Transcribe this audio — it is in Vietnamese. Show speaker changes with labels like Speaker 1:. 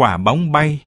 Speaker 1: quả bóng bay.